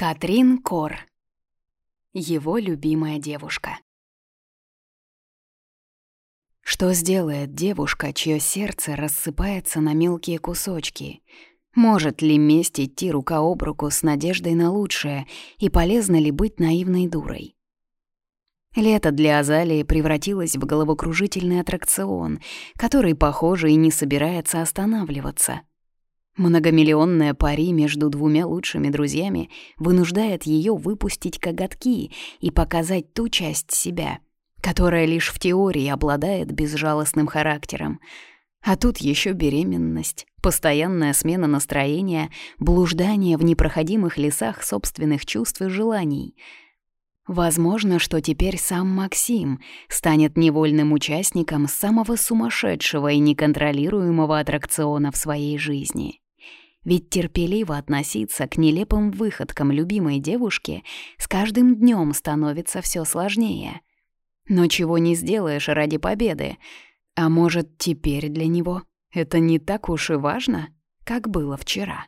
Катрин Кор. Его любимая девушка. Что сделает девушка, чье сердце рассыпается на мелкие кусочки? Может ли месть идти рука об руку с надеждой на лучшее, и полезно ли быть наивной дурой? Лето для Азалии превратилось в головокружительный аттракцион, который, похоже, и не собирается останавливаться — Многомиллионная пари между двумя лучшими друзьями вынуждает ее выпустить коготки и показать ту часть себя, которая лишь в теории обладает безжалостным характером. А тут еще беременность, постоянная смена настроения, блуждание в непроходимых лесах собственных чувств и желаний. Возможно, что теперь сам Максим станет невольным участником самого сумасшедшего и неконтролируемого аттракциона в своей жизни. Ведь терпеливо относиться к нелепым выходкам любимой девушки с каждым днем становится все сложнее. Но чего не сделаешь ради победы. А может, теперь для него это не так уж и важно, как было вчера.